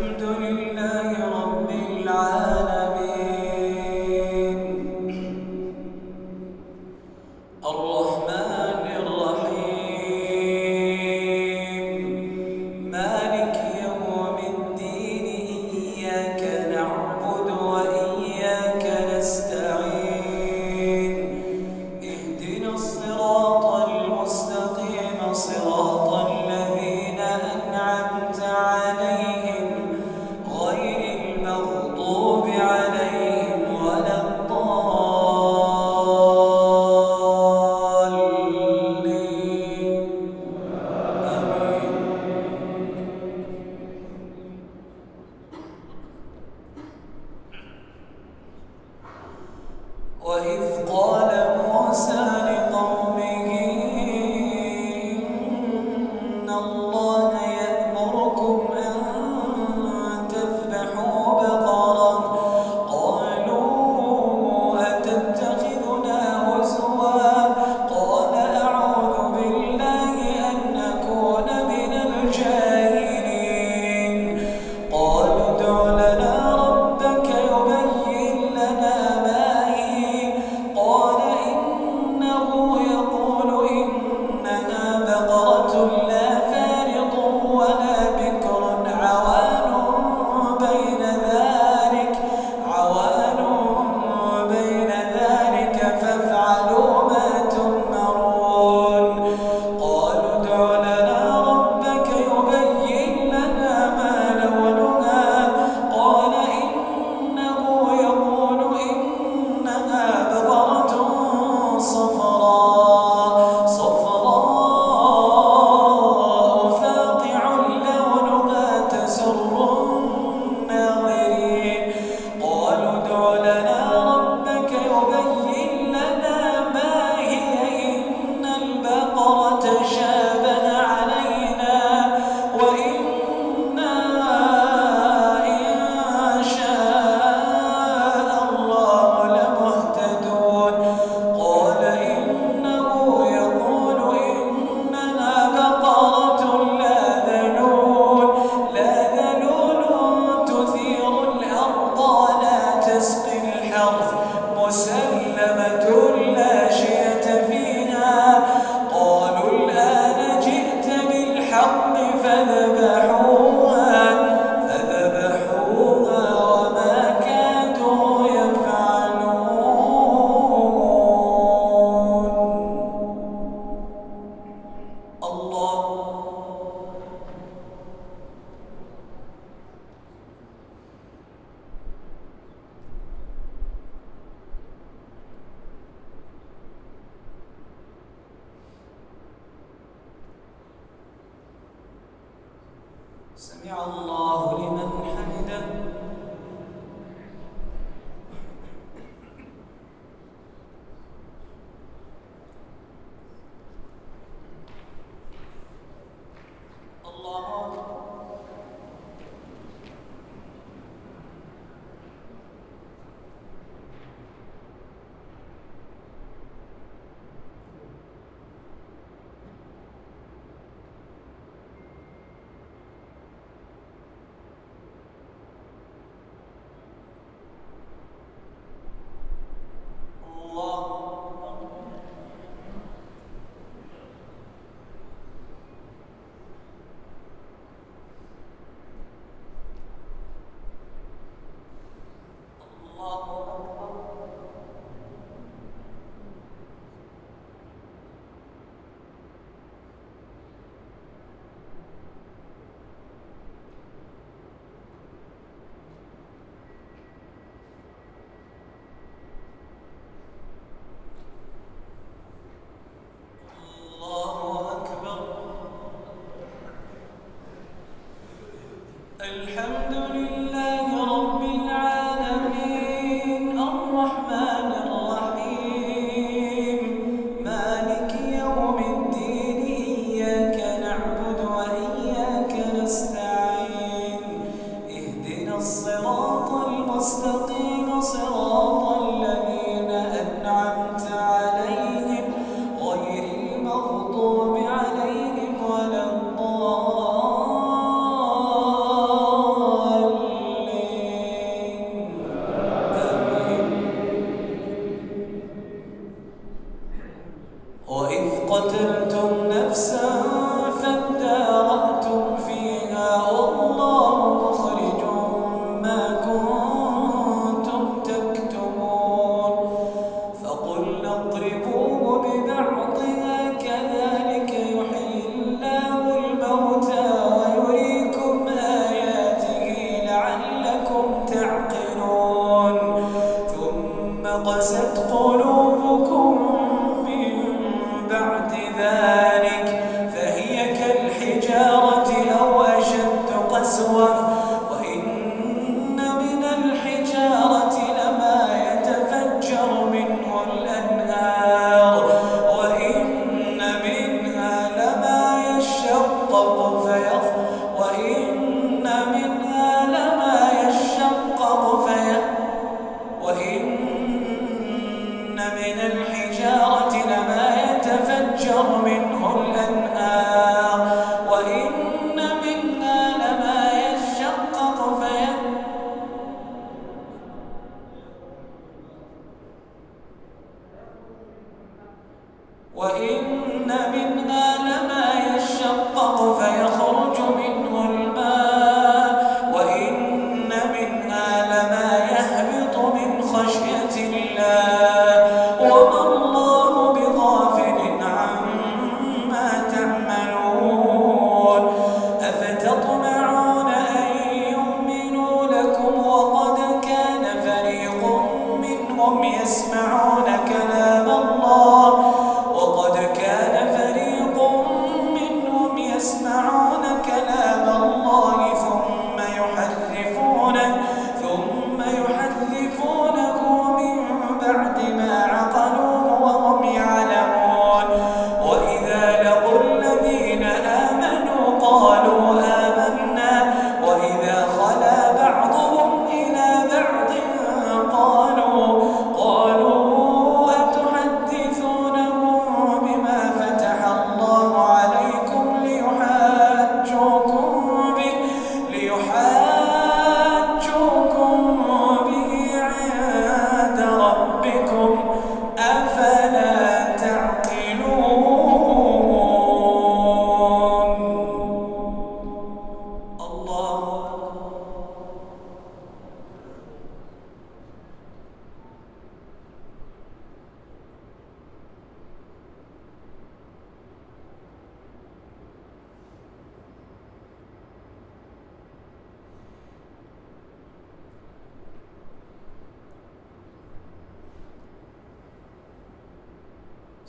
الحمد لله سمع الله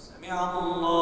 سمع الله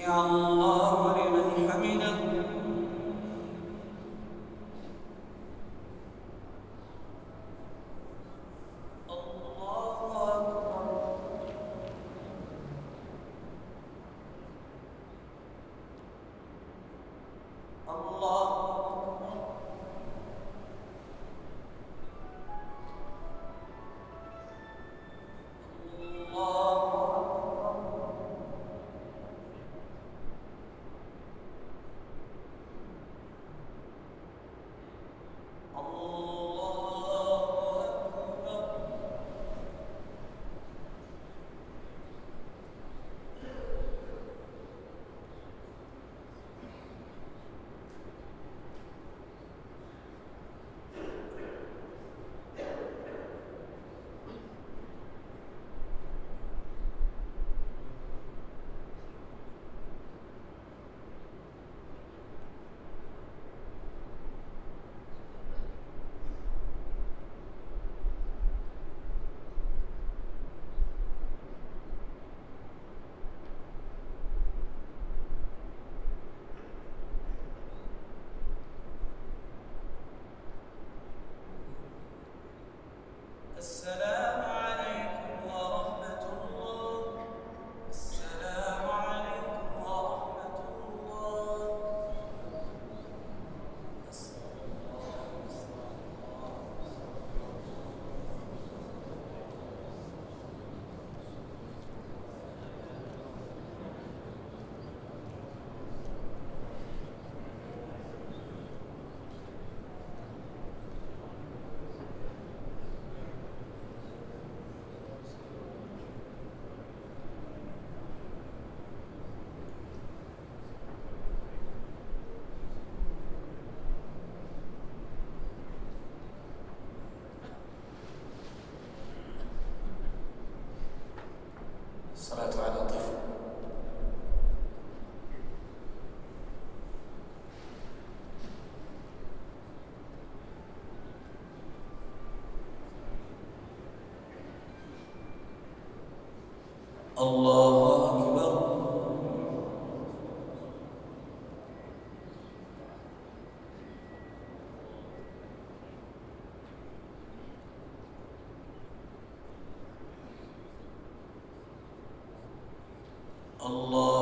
Now, Allah.